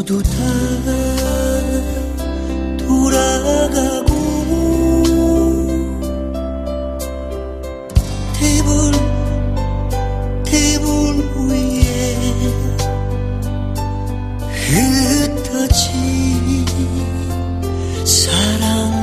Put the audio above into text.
모두 다 돌아가고 테이블 테이블 위에 흩어진 사랑.